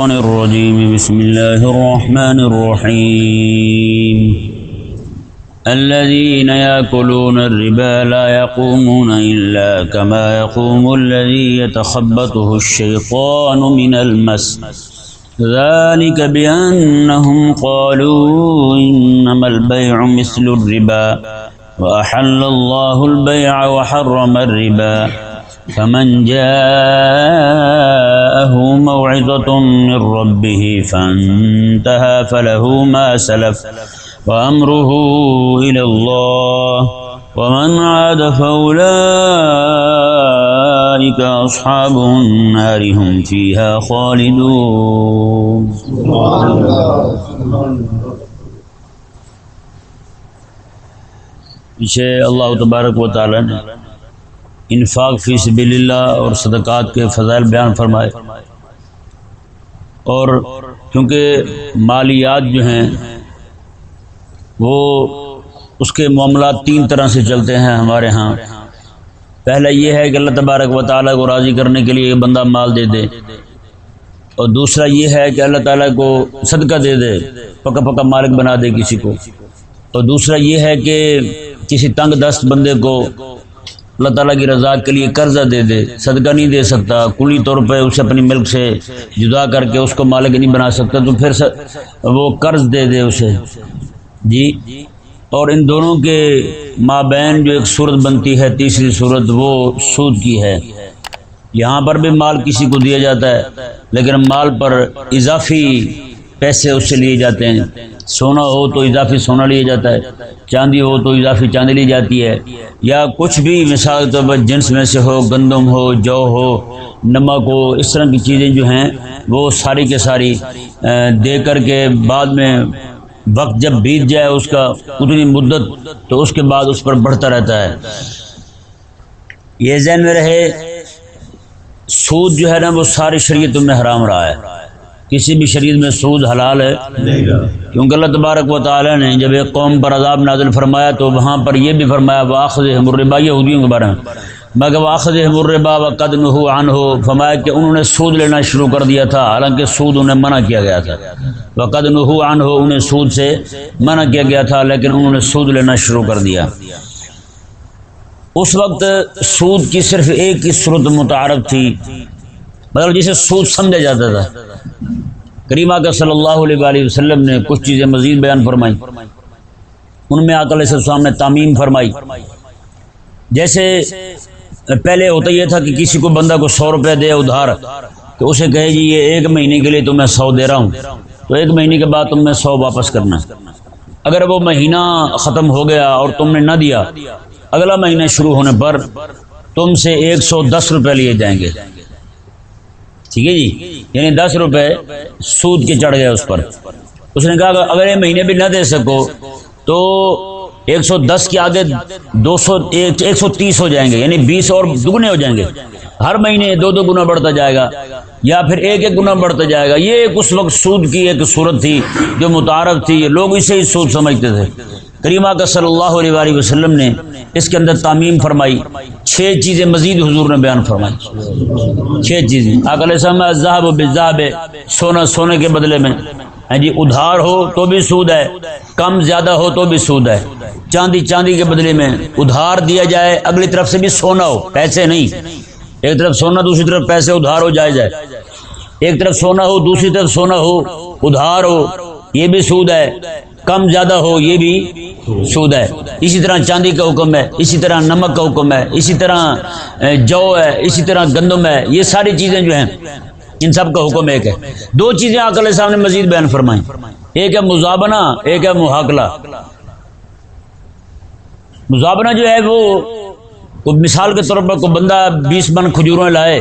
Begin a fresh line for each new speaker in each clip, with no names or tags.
الشيطان الرجيم. بسم الله الرحمن الرحيم. الذين يأكلون الربا لا يقومون إلا كما يقوم الذي يتخبطه الشيطان من المس. ذلك بأنهم قالوا إنما البيع مثل الربا. وأحل الله البيع وحرم الربا. فمن جاءه موعظة من ربه فانتهى فله ما سلف وأمره إلى الله ومن عاد فأولئك أصحاب النار هم فيها خالدون. پیچھے اللہ تبارک و تعالی نے انفاق فی سبیل اللہ اور صدقات کے فضائل بیان فرمائے۔ اور کیونکہ مالیات جو ہیں، وہ اس کے معاملات تین طرح سے چلتے ہیں ہمارے ہاں۔ پہلا یہ ہے کہ اللہ تبارک و تعالیٰ کو راضی کرنے کے لیے بندہ مال دے دے۔ اور دوسرا یہ ہے کہ اللہ تعالیٰ کو صدقہ دے دے، پکا پکا مالک بنا دے کسی کو۔ اور دوسرا یہ ہے کہ کسی تنگ دست بندے کو اللہ تعالیٰ کی رضا کے لیے قرضہ دے دے، صدقہ نہیں دے سکتا، کلی طور پہ اسے اپنی ملک سے جدا کر کے اس کو مالک نہیں بنا سکتا، تو پھر وہ قرض دے دے اسے۔ جی؟ اور ان دونوں کے مابین جو ایک صورت بنتی ہے، تیسری صورت وہ سود کی ہے۔ یہاں پر بھی مال کسی کو دیا جاتا ہے، لیکن مال پر اضافی پیسے اس سے لیے جاتے ہیں۔ سونا ہو تو اضافی سونا لیا جاتا ہے۔ چاندی ہو تو اضافی چاندی لی جاتی ہے۔ یا کچھ بھی، مثال طور پر جنس میں سے ہو، گندم ہو، جو ہو، نمک ہو، اس طرح کی چیزیں جو ہیں، وہ ساری کے ساری دے کر کے بعد میں وقت جب بیت جائے اس کا اتنی مدت، تو اس کے بعد اس پر بڑھتا رہتا ہے۔ یہ ذہن میں رہے، سود جو ہے نا، وہ ساری شریعتوں میں حرام رہا ہے۔ کسی بھی شریعت میں سود حلال ہے؟ کیونکہ اللہ تبارک و تعالی نے جب ایک قوم پر عذاب نازل فرمایا تو وہاں پر یہ بھی فرمایا واخذ مربا یہودیوں کے بارے میں۔ مگر واخذ مربا و قدم ہو عن ہو فرمایا کہ انہوں نے سود لینا شروع کر دیا تھا۔ حالانکہ سود انہیں منع کیا گیا تھا۔ وہ قدم ہو عن ہو انہیں سود سے منع کیا گیا تھا لیکن انہوں نے سود لینا شروع کر دیا۔ اس وقت سود کی صرف ایک ہی صورت متعارف تھی۔ مطلب جسے سود سمجھا جاتا تھا۔ کریمہ کا صلی اللہ علیہ وآلہ وسلم نے کچھ چیزیں مزید بیان فرمائی ان میں علیہ السلام نے تعمیم فرمائی۔ جیسے پہلے ہوتا یہ تھا کہ کسی کو بندہ کو سو روپے دے ادھار تو اسے کہے جی یہ ایک مہینے کے لیے تو میں سو دے رہا ہوں۔ تو ایک مہینے کے بعد تم نے سو واپس کرنا۔ اگر وہ مہینہ ختم ہو گیا اور تم نے نہ دیا، اگلا مہینہ شروع ہونے پر تم سے ایک سو دس روپے لیے جائیں گے۔ ٹھیک ہے جی؟ یعنی دس روپے سود کے چڑھ گئے اس پر۔ اس نے کہا اگر یہ مہینے بھی نہ دے سکو تو ایک سو دس کے آگے دو سو ایک سو تیس ہو جائیں گے یعنی بیس اور دگنے ہو جائیں گے۔ ہر مہینے دو دو گنا بڑھتا جائے گا یا پھر ایک ایک گنا بڑھتا جائے گا۔ یہ ایک اس وقت سود کی ایک صورت تھی جو متعارف تھی، لوگ اسے ہی سود سمجھتے تھے۔ کریمہ کا صلی اللہ علیہ وآلہ وسلم نے اس کے اندر تعمیم فرمائی۔ چھ چیزیں مزید حضور نے بیان فرمائی۔ چھ چیزیں۔ آکل ذہب و بذہب سونا، سونے کے بدلے میں۔ ہاں جی ادھار ہو تو بھی سود ہے، کم زیادہ ہو تو بھی سود ہے۔ چاندی چاندی کے بدلے میں ادھار دیا جائے، اگلی طرف سے بھی سونا ہو، پیسے نہیں۔ ایک طرف سونا، دوسری طرف پیسے، ادھار ہو جائے جائے ایک طرف سونا ہو، دوسری طرف سونا ہو، ادھار ہو، یہ بھی سود ہے۔ کم زیادہ ہو، یہ بھی سود ہے۔ اسی طرح چاندی کا حکم ہے، اسی طرح نمک کا حکم ہے، اسی طرح جو ہے، اسی طرح گندم ہے۔ یہ ساری چیزیں جو ہیں، ان سب کا حکم ایک ہے۔ دو چیزیں علیہ صاحب نے مزید بیان فرمائیں۔ ایک ہے مزابنا ایک ہے محاکلہ۔ مزابنا جو ہے، وہ مثال کے طور پر کوئی بندہ بیس من کھجوریں لائے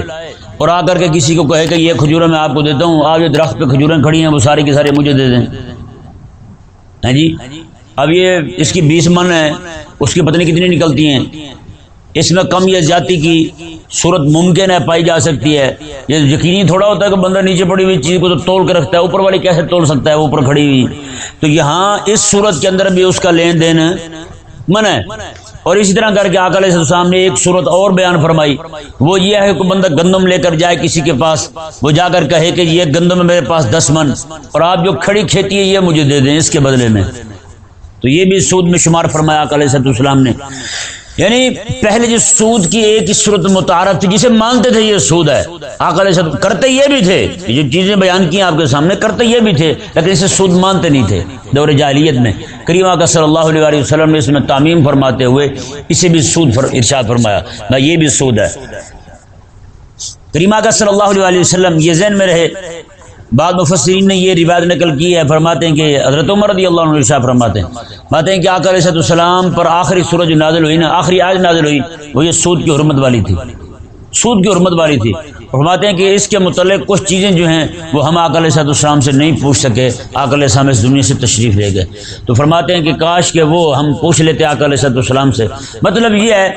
اور آ کر کے کسی کو کہے کہ یہ کھجوریں میں آپ کو دیتا ہوں آپ جو درخت پہ کھجوریں کھڑی ہیں، وہ ساری کی ساری مجھے دے دیں۔ ہیں جی؟ اب یہ اس کی بیس من ہے، اس کی پتنی کتنی نکلتی ہیں۔ اس میں کم یا زیادتی کی صورت ممکن ہے، پائی جا سکتی ہے۔ یہ یقینی تھوڑا ہوتا ہے کہ بندہ نیچے پڑی ہوئی چیز کو تو تول کے رکھتا ہے، اوپر والی کیسے تول سکتا ہے اوپر کھڑی ہوئی۔ تو یہاں اس صورت کے اندر بھی اس کا لین دین من ہے۔ اور اسی طرح کر کے آکل السلام نے ایک صورت اور بیان فرمائی۔ وہ یہ ہے کہ بندہ گندم لے کر جائے کسی کے پاس، وہ جا کر کہے کہ یہ گندم میرے پاس دس من، اور آپ جو کھڑی کھیتی ہے یہ مجھے دے دیں اس کے بدلے میں۔ تو یہ بھی سود میں شمار فرمایا علیہ السلام نے۔ یعنی پہلے جو سود کی ایک ہی صورت متعارف تھی، جسے مانتے تھے یہ سود ہے۔ السلام کرتے یہ بھی تھے جو چیزیں بیان کی آپ کے سامنے کرتے یہ بھی تھے، لیکن اسے سود مانتے نہیں تھے۔ دور جاہلیت میں کریمہ کا صلی اللہ علیہ وسلم نے اس میں تعمیم فرماتے ہوئے اسے بھی سود ارشاد فرمایا۔ نہ یہ بھی سود ہے۔ کریمہ کا صلی اللہ علیہ وسلم یہ ذہن میں رہے۔ بعض مفسرین نے یہ روایت نقل کی ہے، فرماتے ہیں کہ حضرت عمر رضی اللہ عنہ شاہ فرماتے ہیں۔ فرماتے ہیں کہ آقا علیہ السلام پر آخری سورج نازل ہوئی نا، آخری آج نازل ہوئی، وہ یہ سود کی حرمت والی تھی۔ سود کی حرمت والی تھی۔ فرماتے ہیں کہ اس کے متعلق کچھ چیزیں جو ہیں وہ ہم آکل صاحب السلام سے نہیں پوچھ سکے آکل السلام اس دنیا سے تشریف لے گئے۔ تو فرماتے ہیں کہ کاش کہ وہ ہم پوچھ لیتے آکل صاحب السلام سے۔ مطلب یہ ہے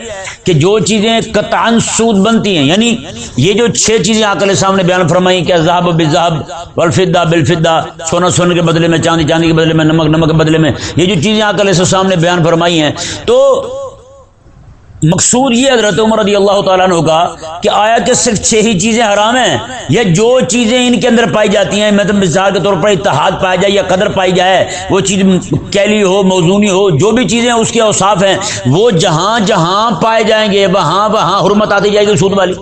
کہ جو چیزیں قطعا سود بنتی ہیں یعنی یہ جو چھ چیزیں آکل السلام نے بیان فرمائی کہ ذہب بذہب والفدہ بالفدہ سونا سونے کے بدلے میں، چاندی چاندی کے بدلے میں، نمک نمک کے بدلے میں، یہ جو چیزیں آکل السلام نے بیان فرمائی ہیں، تو مقصود یہ حضرت عمر رضی اللہ تعالیٰ نے کا کہ آیا کہ صرف چھ ہی چیزیں حرام ہیں یا جو چیزیں ان کے اندر پائی جاتی ہیں مطلب مثال کے طور پر اتحاد پایا جائے یا قدر پائی جائے، وہ چیز کیلی ہو، موزونی ہو، جو بھی چیزیں اس کے اوصاف ہیں، وہ جہاں جہاں پائے جائیں گے، وہاں وہاں حرمت آتی جائے گی سود والی۔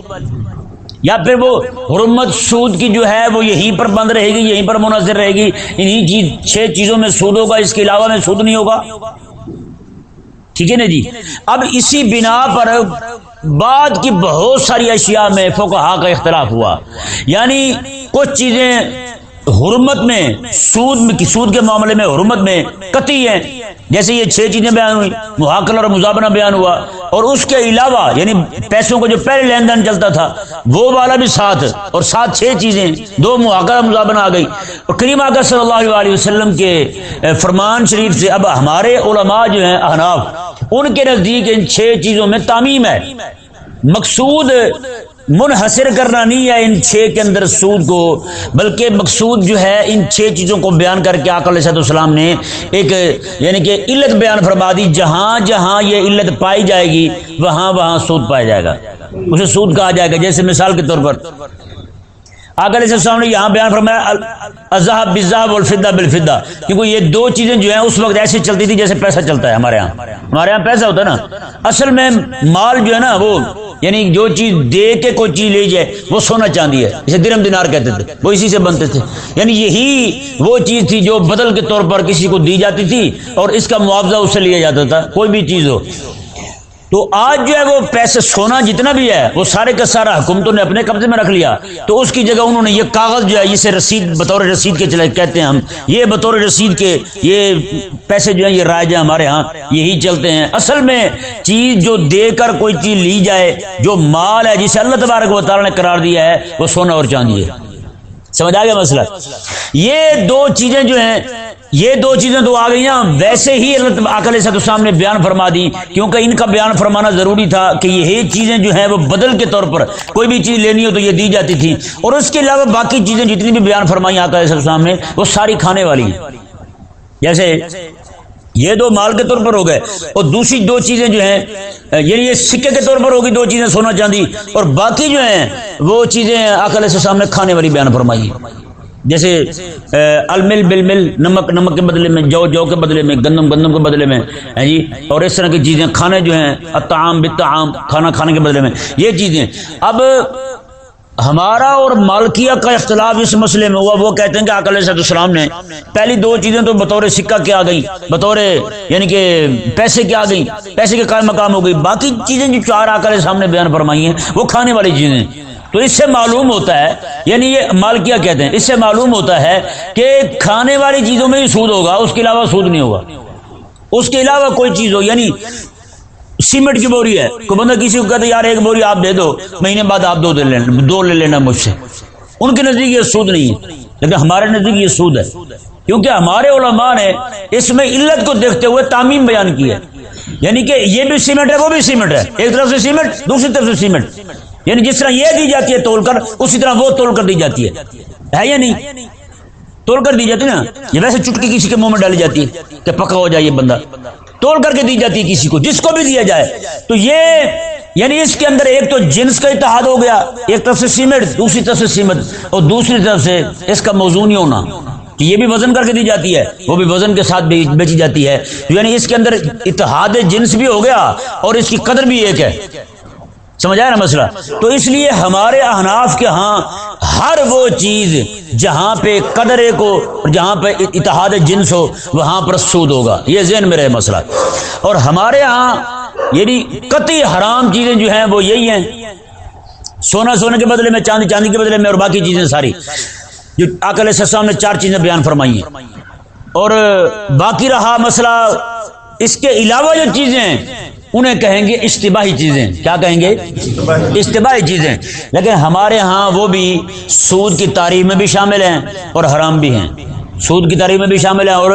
یا پھر وہ حرمت سود کی جو ہے، وہ یہیں پر بند رہے گی، یہیں پر منحصر رہے گی انہیں چیز، چھ چیزوں میں سود ہوگا اس کے علاوہ میں سود نہیں ہوگا۔ ٹھیک ہے نا جی؟ اب اسی بنا پر بعد کی بہت ساری اشیاء میں فوکہ کا اختلاف ہوا۔ یعنی کچھ چیزیں حرمت میں، سود میں، سود کے معاملے میں حرمت میں قطعی ہیں۔ جیسے یہ چھ چیزیں بیان ہوئی محاکل اور مزابنہ بیان ہوا۔ اور اس کے علاوہ یعنی پیسوں کا جو پہلے لین دین چلتا تھا، وہ والا بھی ساتھ۔ اور ساتھ چھ چیزیں، دو محاکل مزابنہ آ گئی۔ اور کریم آکر صلی اللہ علیہ وسلم کے فرمان شریف سے اب ہمارے علماء جو ہیں، احناف، ان کے نزدیک ان چھ چیزوں میں تعمیم ہے۔ مقصود منحصر کرنا نہیں ہے ان چھ کے اندر سود کو، بلکہ مقصود جو ہے ان چھ چیزوں کو بیان کر کے آکل صحت السلام نے ایک یعنی کہ علت بیان فرما دی، جہاں جہاں یہ علت پائی جائے گی، وہاں وہاں سود پایا جائے گا۔ اسے سود کہا جائے گا، جیسے مثال کے طور پر آگر السلام نے یہاں بیان فرمایا اذہب بزاب الفدہ بالفدہ کیونکہ یہ دو چیزیں جو ہیں، اس وقت ایسی چلتی تھی جیسے پیسہ چلتا ہے ہمارے یہاں۔ ہمارے یہاں پیسہ ہوتا ہے نا۔ اصل میں مال جو ہے نا، وہ یعنی جو چیز دے کے کوئی چیز لے جائے، وہ سونا چاندی ہے۔ اسے درم دینار کہتے تھے، وہ اسی سے بنتے تھے۔ یعنی یہی وہ چیز تھی جو بدل کے طور پر کسی کو دی جاتی تھی اور اس کا معاوضہ اس سے لیا جاتا تھا، کوئی بھی چیز ہو۔ تو آج جو ہے وہ پیسے سونا جتنا بھی ہے، وہ سارے کا سارا حکومتوں نے اپنے قبضے میں رکھ لیا۔ تو اس کی جگہ انہوں نے یہ کاغذ جو ہے، اسے رسید، بطور رسید کے چلے، کہتے ہیں ہم، یہ بطور رسید کے یہ پیسے جو ہیں، یہ رائج ہیں ہمارے ہاں یہی چلتے ہیں۔ اصل میں چیز جو دے کر کوئی چیز لی جائے، جو مال ہے، جسے اللہ تبارک و تعالیٰ نے قرار دیا ہے، وہ سونا اور چاندی ہے۔ سمجھ آ گیا مسئلہ؟ یہ دو چیزیں جو ہیں، یہ دو چیزیں تو آ گئی نا، ویسے ہی اللہ اکل نے بیان فرما دی، کیونکہ ان کا بیان فرمانا ضروری تھا کہ یہ چیزیں جو ہیں وہ بدل کے طور پر کوئی بھی چیز لینی ہو تو یہ دی جاتی تھی۔ اور اس کے علاوہ باقی چیزیں جتنی بھی بیان فرمائی آکل السلام نے، وہ ساری کھانے والی ہیں۔ جیسے یہ دو مال کے طور پر ہو گئے۔ اور دوسری دو چیزیں جو ہیں یعنی یہ سکے کے طور پر ہوگی دو چیزیں سونا چاندی۔ اور باقی جو ہیں، وہ چیزیں آکل صاحب نے کھانے والی بیان فرمائی۔ جیسے المل بل مل نمک نمک کے بدلے میں، جو جو کے بدلے میں، گندم گندم کے بدلے میں جی؟ اور اس طرح کی چیزیں کھانے جو ہیں اتعام بتعام کھانا کھانے کے بدلے میں، یہ چیزیں۔ اب ہمارا اور مالکیہ کا اختلاف اس مسئلے میں ہوا، وہ کہتے ہیں کہ اکل صد السلام نے پہلی دو چیزیں تو بطور سکہ کے آ بطور یعنی کہ پیسے کے آ گئی پیسے کے قائم مقام ہو گئی باقی چیزیں جو چار آکل سامنے بیان فرمائی ہیں، وہ کھانے والی چیزیں۔ تو اس سے معلوم ہوتا ہے یعنی یہ مالکیا کہتے ہیں، اس سے معلوم ہوتا ہے کہ کھانے والی چیزوں میں ہی سود ہوگا، اس کے علاوہ سود نہیں ہوگا۔ اس کے علاوہ کوئی چیز ہو یعنی سیمنٹ کی بوری ہے، کوئی بندہ کسی کو کہتے یار ایک بوری آپ دے دو، مہینے بعد آپ دو دے لینا دو لے لینا مجھ سے۔ ان کے نزدیک یہ سود نہیں ہے، لیکن ہمارے نزدیک یہ سود ہے۔ کیونکہ ہمارے علماء نے اس میں علت کو دیکھتے ہوئے تعمیم بیان کی ہے۔ یعنی کہ یہ بھی سیمنٹ ہے، وہ بھی سیمنٹ ہے۔ ایک طرف سے سیمنٹ، دوسری طرف سے سیمنٹ۔ یعنی جس طرح یہ دی جاتی ہے تول کر، اسی طرح وہ تول کر دی جاتی ہے۔ ہے یا نہیں؟ تول کر دی جاتی نا؟ یہ ویسے چٹکی کسی کے منہ میں ڈالی جاتی ہے کہ پکا ہو جائے یہ بندہ۔ تول کر کے دی جاتی ہے کسی کو، جس کو بھی دیا جائے۔ تو یہ یعنی اس کے اندر ایک تو جنس کا اتحاد ہو گیا، ایک طرف سے سیمنٹ دوسری طرف سے سیمنٹ اور دوسری طرف سے اس کا موضوع نہیں ہونا۔ کہ یہ بھی وزن کر کے دی جاتی ہے، وہ بھی وزن کے ساتھ بیچی جاتی ہے۔ یعنی اس کے اندر اتحاد جنس بھی ہو گیا اور اس کی قدر بھی ایک ہے۔ سمجھ آیا نا مسئلہ؟ تو اس لیے ہمارے احناف کے ہاں ہر وہ چیز جہاں پہ قدر کو جہاں پہ اتحاد جنس ہو، وہاں پر سود ہوگا۔ یہ ذہن میں رہے مسئلہ۔ اور ہمارے ہاں یعنی قطعی حرام چیزیں جو ہیں وہ یہی ہیں۔ سونا سونے کے بدلے میں، چاندی چاندی کے بدلے میں اور باقی چیزیں ساری۔ جو آکل السلام نے چار چیزیں بیان فرمائی ہیں۔ اور باقی رہا مسئلہ اس کے علاوہ جو چیزیں انہیں کہیں گے اشتباہی چیزیں۔ کیا کہیں گے؟ اشتباہی چیزیں۔ لیکن ہمارے ہاں وہ بھی سود کی تعریف میں بھی شامل ہیں اور حرام بھی ہیں۔ سود کی تعریف میں بھی شامل ہیں اور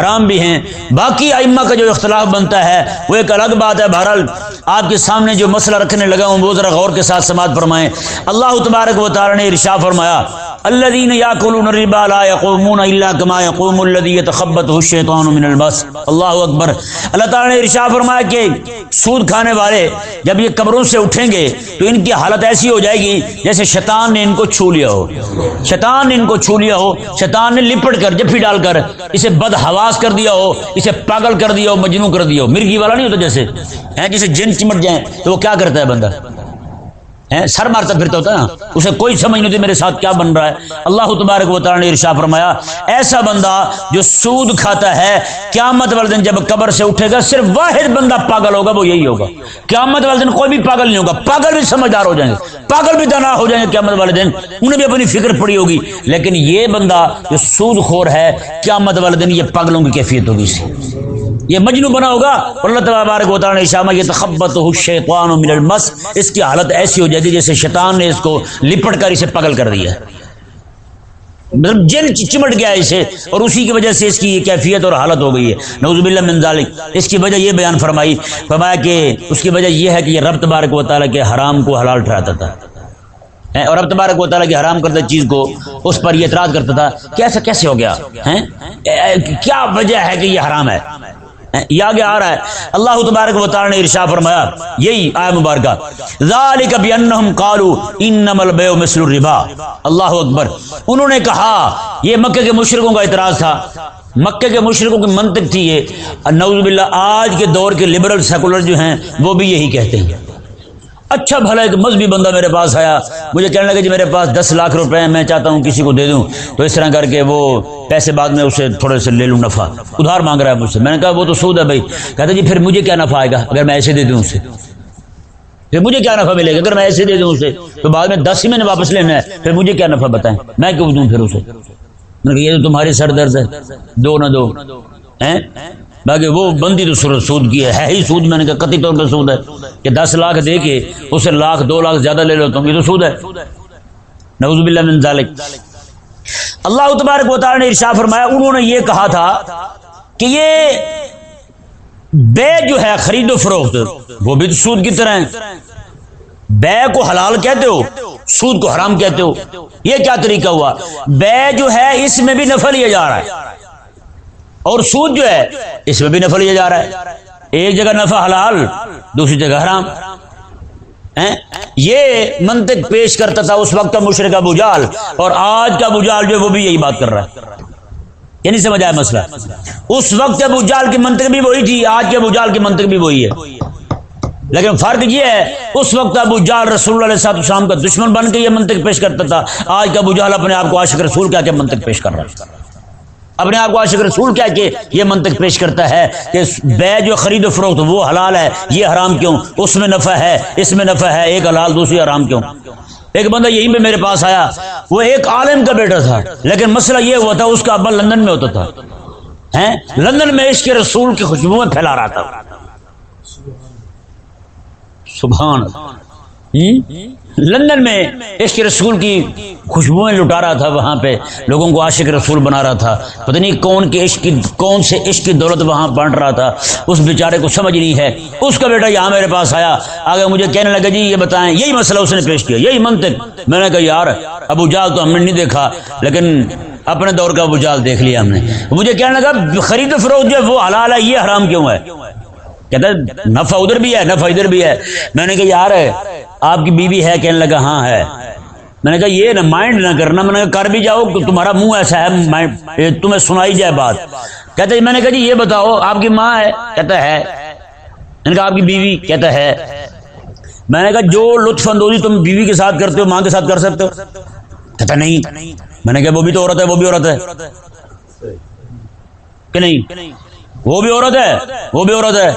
حرام بھی ہیں۔ باقی ائمہ کا جو اختلاف بنتا ہے، وہ ایک الگ بات ہے۔ بہرحال، آپ کے سامنے جو مسئلہ رکھنے لگا ہوں، وہ ذرا غور کے ساتھ سماعت فرمائیں۔ اللہ تبارک و تعالی نے ارشاد فرمایا الذين ياكلون الربا لا يقومون الا كما يقوم الذي يتخبطه الشيطان من المس اللہ اکبر۔ اللہ تعالی نے ارشاد فرمایا کہ سود کھانے والے جب یہ قبروں سے اٹھیں گے، تو ان کی حالت ایسی ہو جائے گی جیسے شیطان نے ان کو چھو لیا ہو۔ شیطان نے ان کو چھو لیا ہو۔ شیطان نے لپٹ کر جفی ڈال کر، اسے بد حواس کر دیا ہو، اسے پاگل کر دیا ہو مجنو کر دیا ہو۔ مرغی والا نہیں ہوتا جیسے۔ ہیں جسے جن چمٹ جائیں تو وہ کیا کرتا ہے بندہ؟ سر مارتا پھرتا ہوتا ہے نا؟ اسے کوئی سمجھ نہیں ہوتی میرے ساتھ کیا بن رہا ہے۔ اللہ تبارک و تعالی نے ارشا فرمایا، ایسا بندہ جو سود کھاتا ہے، قیامت والے دن جب قبر سے اٹھے گا، صرف واحد بندہ پاگل ہوگا، وہ یہی ہوگا۔ قیامت والے دن کوئی بھی پاگل نہیں ہوگا۔ پاگل بھی سمجھدار ہو جائیں گے۔ پاگل بھی دنا ہو جائیں گے قیامت والے دن۔ انہیں بھی اپنی فکر پڑی ہوگی۔ لیکن یہ بندہ جو سود خور ہے، قیامت والے دن یہ پاگلوں کی کیفیت ہوگی یہ مجنو بنا ہوگا اللہ تبارک و تعالی نے شامہ یہ تخبط الشیطان من المس، اس کی حالت ایسی ہو جاتی جیسے شیطان نے اس کو لپٹ کر اسے پگل کر دیا مطلب جن چمٹ گیا اسے، اور اسی کی وجہ سے اس کی یہ کیفیت اور حالت ہو گئی ہے۔ نعوذ باللہ من ذالک۔ اس کی وجہ یہ بیان فرمائی، فرمایا کہ اس کی وجہ یہ ہے کہ یہ رب تبارک و تعالیٰ کے حرام کو حلال ٹھہراتا تھا۔ اور رب تبارک و تعالیٰ کی حرام کردہ چیز کو اس پر یہ اعتراض کرتا تھا کہ ایسا کیسے ہو گیا؟ کیا وجہ ہے کہ یہ حرام ہے؟ یہ آگے آ رہا ہے۔ اللہ تبارک و تعالی نے ارشا فرمایا، یہی آئے مبارکہ۔ ذالک بانہم قالوا انما البيع مثل الربا۔ اللہ اکبر۔ انہوں نے کہا، یہ مکہ کے مشرکوں کا اعتراض تھا۔ مکہ کے مشرکوں کی منطق تھی یہ۔ نعوذ باللہ، آج کے دور کے لبرل سیکولر جو ہیں، وہ بھی یہی کہتے ہیں۔ اچھا بھلا ایک مذہبی بندہ میرے پاس آیا، مجھے کہنے لگا جی میرے پاس دس لاکھ روپے ہیں، میں چاہتا ہوں کسی کو دے دوں۔ تو اس طرح کر کے وہ پیسے بعد میں اسے تھوڑے سے لے لوں نفع۔ ادھار مانگ رہا ہے مجھ سے۔ میں نے کہا وہ تو سود ہے بھائی۔ کہتا جی پھر مجھے کیا نفع آئے گا؟ اگر میں ایسے دے دوں اسے۔ پھر مجھے کیا نفع ملے گا؟ اگر میں ایسے دے دوں اسے۔ تو بعد میں دس ہی میں نے واپس لینا ہے۔ پھر مجھے کیا نفع بتائیں؟ میں کیوں دوں پھر اسے؟ یہ تو تمہاری سر درد ہے۔ دو نہ دو۔ باقی وہ بندی تو سورت سود کی ہے ہی سود، میں نے کہا قطعی طور پہ سود ہے کہ دس لاکھ دے کے اسے لاکھ، دو لاکھ زیادہ لے لو تم یہ تو سود ہے۔ نوز باللہ من ذالک۔ اللہ تبارک و تعالی نے ارشاد فرمایا، انہوں نے یہ کہا تھا کہ یہ بے جو ہے، خرید و فروخت، وہ بھی تو سود کی طرح ہے بے کو حلال کہتے ہو، سود کو حرام کہتے ہو۔ یہ کیا طریقہ ہوا؟ بے جو ہے، اس میں بھی نفع لیا جا رہا ہے۔ اور سود جو ہے، اس میں بھی نفع لیا جا رہا ہے۔ ایک جگہ نفع حلال، دوسری جگہ حرام۔ یہ منطق پیش کرتا تھا اس وقت کا مشرق ابو جال اور آج کا ابو جال جو وہ بھی یہی بات کر رہا ہے۔ یہ نہیں سمجھ آیا مسئلہ؟ اس وقت ابو جال کی منطق بھی وہی تھی، آج کے ابو جال کی منطق بھی وہی ہے۔ لیکن فرق یہ ہے، اس وقت ابو جال رسول اللہ علیہ السلام کا دشمن بن کے یہ منطق پیش کرتا تھا۔ آج کا ابو جال اپنے آپ کو عاشق رسول کیا کہ منطق پیش کر رہا ہے۔ اپنے آپ کو عاشق رسول کیا کہ یہ منطق پیش کرتا ہے کہ بے جو خرید و فروخت وہ حلال ہے، یہ حرام کیوں؟ اس میں نفع ہے، اس میں نفع ہے، ایک حلال دوسری حرام کیوں؟ ایک بندہ یہیں پہ میرے پاس آیا، وہ ایک عالم کا بیٹا تھا، لیکن مسئلہ یہ ہوا تھا، اس کا ابا لندن میں ہوتا تھا۔ لندن میں عشق رسول کی خوشبو میں پھیلا رہا تھا۔ سبحان لندن میں عشق رسول کی خوشبوئیں لٹا رہا تھا وہاں پہ، لوگوں کو عاشق رسول بنا رہا تھا۔ پتہ نہیں کون کے عشق کی، کون سے عشق کی دولت وہاں بانٹ رہا تھا۔ اس بیچارے کو سمجھ نہیں ہے۔ اس کا بیٹا یہاں میرے پاس آیا۔ آگے مجھے کہنے لگا جی یہ بتائیں۔ یہی مسئلہ اس نے پیش کیا۔ یہی منطق۔ میں نے کہا، یار، ابو جال تو ہم نے نہیں دیکھا، لیکن اپنے دور کا بجال دیکھ لیا ہم نے۔ مجھے کہنے لگا، خرید و فروخت جو ہے، وہ حلال ہے، یہ حرام کیوں ہے؟ کہتا ہے، نفع ادھر بھی ہے، نفع ادھر بھی ہے۔ میں نے کہا، یار ہے آپ کی بیوی ہے کہنے لگا ہاں ہے۔ میں نے کہا، یہ نہ مائنڈ نہ کرنا۔ میں نے کہا، کر بھی جاؤ، تمہارا منہ ایسا ہے تمہیں سنائی جائے بات۔ کہتا ہے، میں نے کہا جی یہ بتاؤ، آپ کی ماں ہے؟ کہتا ہے۔ میں نے کہا، آپ کی بیوی؟ کہتا ہے۔ میں نے کہا، جو لطف اندوزی تم بیوی کے ساتھ کرتے ہو، ماں کے ساتھ کر سکتے ہو؟ کہتا نہیں۔ میں نے کہا، وہ بھی تو عورت ہے، وہ بھی عورت ہے۔ کہ نہیں؟ وہ بھی عورت ہے، وہ بھی عورت ہے۔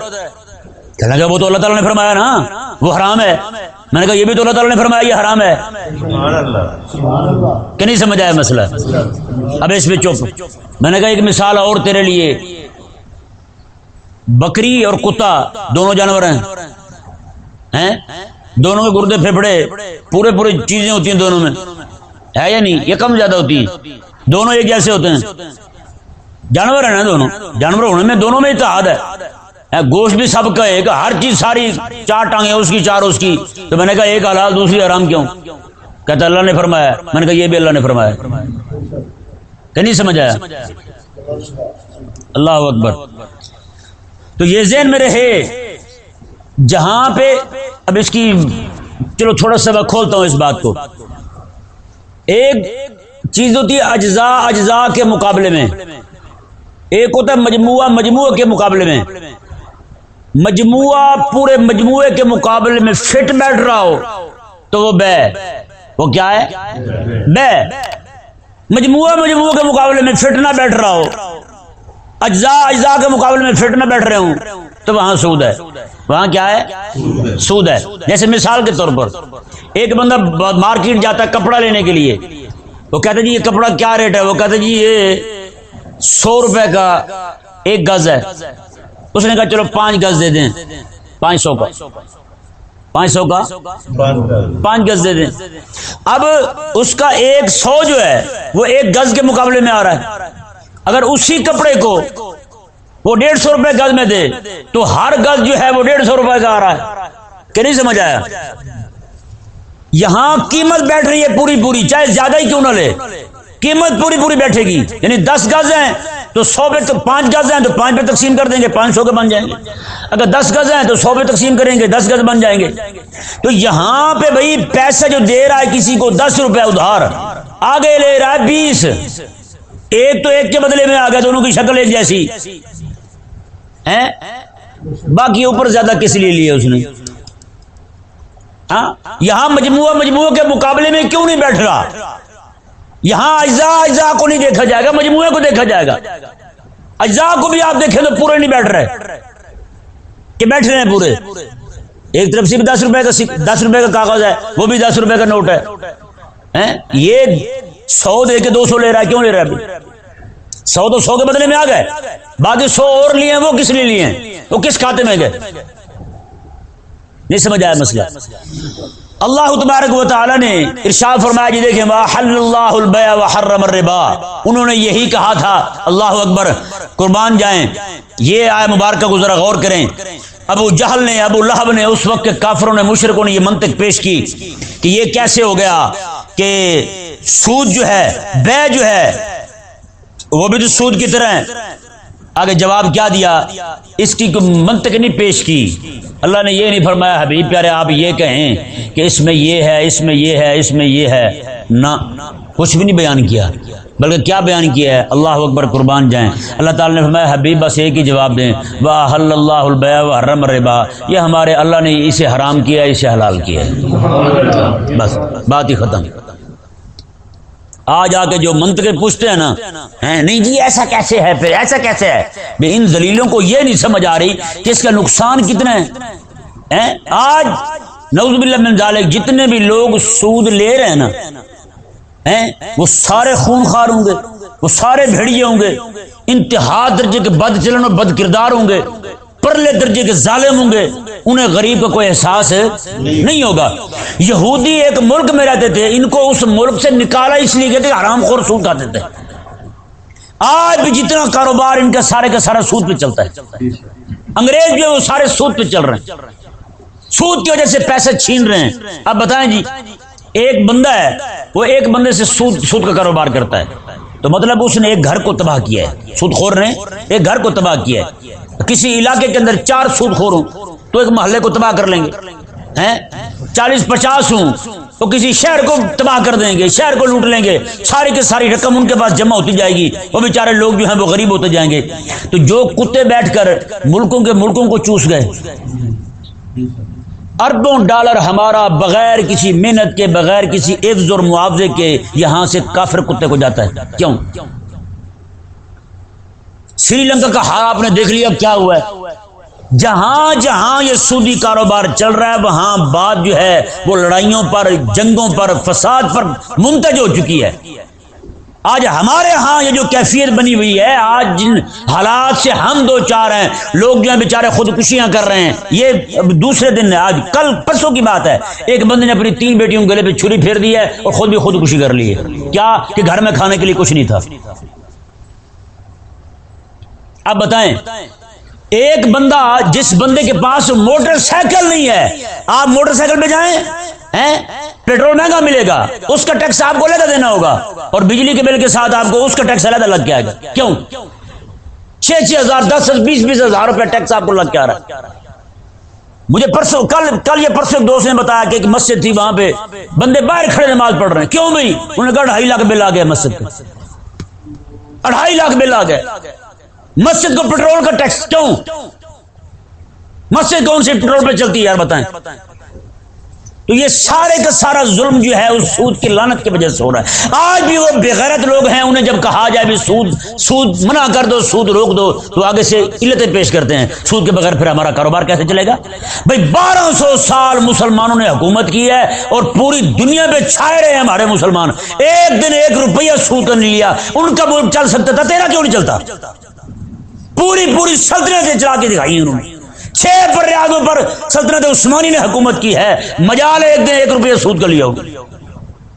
کہنے لگا، وہ تو اللہ تعالیٰ نے فرمایا نا، وہ حرام ہے۔ میں نے کہا یہ بھی تو اللہ تعالیٰ نے فرمایا یہ حرام ہے۔ کہ نہیں سمجھ آیا مسئلہ؟ اب اس میں چپ۔ میں نے کہا ایک مثال اور تیرے لیے۔ بکری اور کتا دونوں جانور ہیں۔ دونوں کے گردے پھیپڑے پورے پورے چیزیں ہوتی ہیں دونوں میں۔ ہے یا نہیں؟ یہ کم زیادہ ہوتی ہیں۔ دونوں ایک جیسے ہوتے ہیں۔ جانور ہیں نا دونوں؟ جانور ہونے میں دونوں میں اتحاد ہے۔ گوشت بھی سب کا ایک، ہر چیز ساری چار ٹانگیں اس کی، چار اس کی۔ تو میں نے کہا، ایک حلال، دوسری آرام کیوں؟ کہتا، اللہ نے فرمایا، میں نے کہا، یہ بھی اللہ نے فرمایا۔ کہ نہیں سمجھ آیا؟ اللہ اکبر۔ تو یہ ذہن میں رہے، جہاں پہ، اب اس کی، چلو تھوڑا سا میں کھولتا ہوں اس بات کو۔ ایک چیز ہوتی ہے، اجزاء اجزاء کے مقابلے میں۔ ایک ہوتا ہے، مجموعہ مجموعہ کے مقابلے میں۔ مجموعہ پورے مجموعے کے مقابلے میں فٹ بیٹھ رہا ہو، تو وہ بے۔ وہ کیا ہے؟ بے۔ مجموعہ مجموعہ کے مقابلے میں فٹ نہ بیٹھ رہا ہو۔ اجزاء اجزاء کے مقابلے میں فٹ نہ بیٹھ رہے ہوں، تو وہاں سود ہے۔ وہاں کیا ہے؟ سود ہے۔ جیسے مثال کے طور پر، ایک بندہ مارکیٹ جاتا ہے کپڑا لینے کے لیے۔ وہ کہتے جی یہ کپڑا کیا ریٹ ہے؟ وہ کہتے جی یہ سو روپے کا ایک گز ہے۔ اس نے کہا چلو پانچ گز دے دیں۔ پانچ سو کا۔ پانچ سو کا؟ پانچ گز دے دیں۔ اب اس کا ایک سو جو ہے، وہ ایک گز کے مقابلے میں آ رہا ہے۔ اگر اسی کپڑے کو وہ ڈیڑھ سو روپے گز میں دے، تو ہر گز جو ہے وہ ڈیڑھ سو روپے کا آ رہا ہے۔ کہ نہیں سمجھ آیا؟ یہاں قیمت بیٹھ رہی ہے پوری پوری، چاہے زیادہ ہی کیوں نہ لے۔ قیمت پوری پوری بیٹھے گی۔ یعنی دس گز ہیں۔ تو سو پہ پانچ گز ہیں تو پانچ پہ تقسیم کر دیں گے، پانچ سو کے بن جائیں گے۔ اگر دس گز ہیں تو سو پہ تقسیم کریں گے، دس گز بن جائیں گے۔ تو یہاں پہ بھائی پیسہ جو دے رہا ہے کسی کو دس روپے ادھار، آگے لے رہا ہے بیس۔ ایک تو ایک کے بدلے میں آ گیا، دونوں کی شکل ایک جیسی۔ باقی اوپر زیادہ کس لیے لیے اس نے؟ ہاں؟ یہاں مجموعہ مجموعہ کے مقابلے میں کیوں نہیں بیٹھ رہا؟ یہاں اجزاء اجزاء کو نہیں دیکھا جائے گا، مجموعے کو دیکھا جائے گا۔ اجزاء کو بھی آپ دیکھیں تو پورے نہیں بیٹھ رہے۔ کہ بیٹھ رہے ہیں پورے۔ ایک طرف سے بھی دس روپے کا دس روپے کا کاغذ ہے، وہ بھی دس روپے کا نوٹ ہے۔ یہ سو دے کے دو سو لے رہا ہے، کیوں لے رہا ہے سو تو سو کے بدلے میں آ گئے۔ باقی سو اور لیے ہیں، وہ کس لیے لیے ہیں؟ وہ کس کھاتے میں گئے؟ نہیں سمجھ آیا مسئلہ۔ اللہ تبارک و تعالی نے ارشاد فرمایا جی دیکھیں وحل اللہ البیع وحرم الربا۔ انہوں نے یہی کہا تھا، اللہ اکبر، قربان جائیں۔ یہ آئے مبارکہ کو ذرا غور کریں۔ ابو جہل نے، ابو لہب نے اس وقت کے کافروں نے مشرقوں نے یہ منطق پیش کی کہ یہ کیسے ہو گیا کہ سود جو ہے، بے جو ہے، وہ بھی تو سود کی طرح ہے۔ آگے جواب کیا دیا؟ اس کی منطق نہیں پیش کی۔ اللہ نے یہ نہیں فرمایا، حبیب پیارے، آپ یہ کہیں کہ اس میں یہ ہے، اس میں یہ ہے، اس میں یہ ہے۔ نہ، کچھ بھی نہیں بیان کیا، بلکہ کیا بیان کیا ہے؟ اللہ اکبر، قربان جائیں۔ اللہ تعالیٰ نے فرمایا، حبیب، بس ایک ہی جواب دیں۔ واہ اللہ البیا و حرم ربا یہ ہمارے، اللہ نے اسے حرام کیا، اسے حلال کیا۔ ہے بس، بات ہی ختم۔ آج آ کے جو منتقل پوچھتے ہیں نا نہیں جی ایسا کیسے ہے پھر؟ ایسا کیسے ہے؟ ان دلیلوں کو یہ نہیں سمجھ آ رہی کہ اس کا نقصان کتنا ہے۔ آج نوز ذالک، جتنے بھی لوگ سود لے رہے ہیں نا وہ سارے خون خار ہوں گے، وہ سارے بھیڑیے ہوں گے، انتہا درجے کے بد چلن اور بد کردار ہوں گے۔ پرلے درجے کے ظالم ہوں گے، انہیں غریب کا کوئی احساس نہیں ہوگا۔ یہودی ایک ملک میں رہتے تھے، ان کو اس ملک سے نکالا اس لیے کہ حرام خور سود کھاتے تھے۔ آج بھی جتنا کاروبار ان کا سارے کا سارا سود پہ چلتا ہے۔ انگریز بھی وہ سارے سود پہ چل رہے ہیں۔ سود کی وجہ سے پیسے چھین رہے ہیں۔ اب بتائیں جی ایک بندہ ہے، وہ ایک بندے سے سود سود کا کاروبار کرتا ہے۔ تو مطلب اس نے ایک گھر کو تباہ کیا ہے۔ سود خور نے ایک گھر کو تباہ کیا ہے۔ کسی علاقے کے اندر چار سود خور ہوں تو ایک محلے کو تباہ کر لیں گے۔ چالیس پچاس ہوں تو کسی شہر کو تباہ کر دیں گے، شہر کو لوٹ لیں گے۔ ساری کی ساری رقم ان کے پاس جمع ہوتی جائے گی۔ وہ بیچارے لوگ جو ہیں وہ غریب ہوتے جائیں گے۔ تو جو کتے بیٹھ کر ملکوں کے ملکوں کو چوس گئے۔ اربوں ڈالر ہمارا بغیر کسی محنت کے، بغیر کسی عفظ اور معاوضے کے یہاں سے کافر کتے کو جاتا ہے۔ کیوں؟ سری لنکا کا حال آپ نے دیکھ لیا کیا ہوا ہے؟ جہاں جہاں یہ سودی کاروبار چل رہا ہے، وہاں بات جو ہے، وہ لڑائیوں پر، جنگوں پر، فساد پر منتج ہو چکی ہے۔ آج ہمارے ہاں یہ جو کیفیت بنی ہوئی ہے، آج جن حالات سے ہم دو چار ہیں، لوگ جو ہیں بیچارے خودکشیاں کر رہے ہیں، یہ دوسرے دن ہے، آج کل پرسوں کی بات ہے۔ ایک بندے نے اپنی تین بیٹیوں گلے پہ چھری پھیر دی ہے اور خود بھی خودکشی کر لی ہے۔ کیا؟ کہ گھر میں کھانے کے لیے کچھ نہیں تھا۔ اب بتائیں، ایک بندہ جس بندے کے پاس موٹر سائیکل نہیں ہے، آپ موٹر سائیکل پہ جائیں پیٹرول مہنگا ملے گا، اس کا ٹیکس آپ کو علیحدہ دینا ہوگا، اور بجلی کے بل کے ساتھ آپ کو اس کا ٹیکس علیحدہ لگ کے آئے گا۔ کیوں؟ چھ چھ ہزار، دس بیس بیس ہزار روپے ٹیکس آپ کو لگ کے آ رہا ہے۔ مجھے پرسوں، کل کل یہ پرسوں دوست نے بتایا کہ ایک مسجد تھی وہاں پہ، بندے باہر کھڑے نماز پڑھ رہے ہیں۔ کیوں بھائی؟ انہوں نے کہا ڈھائی لاکھ بل آ گیا مسجد اڑھائی لاکھ بل آ گئے۔ مسجد کو پیٹرول کا ٹیکس کیوں؟ مسجد کون سی پیٹرول پہ چلتی ہے یار بتائیں؟ تو یہ سارے کا سارا ظلم جو ہے اس سود کی لانت کی وجہ سے ہو رہا ہے۔ آج بھی وہ بےغیرت لوگ ہیں، انہیں جب کہا جائے بھی سود سود منع کر دو، سود روک دو، تو آگے سے علتیں پیش کرتے ہیں۔ سود کے بغیر پھر ہمارا کاروبار کیسے چلے گا؟ بھائی، بارہ سو سال مسلمانوں نے حکومت کی ہے اور پوری دنیا پہ چھائے رہے ہیں ہمارے مسلمان۔ ایک دن ایک روپیہ سود کر نہیں لیا۔ ان کا ملک چل سکتا تھا، تیرا کیوں نہیں چلتا؟ پوری پوری سلطنت چلا کے دکھائی انہوں نے۔ چھ پر پر سلطنت عثمانی نے حکومت کی ہے۔ مجال ایک دن ایک روپیہ سود کر لیا ہوگا۔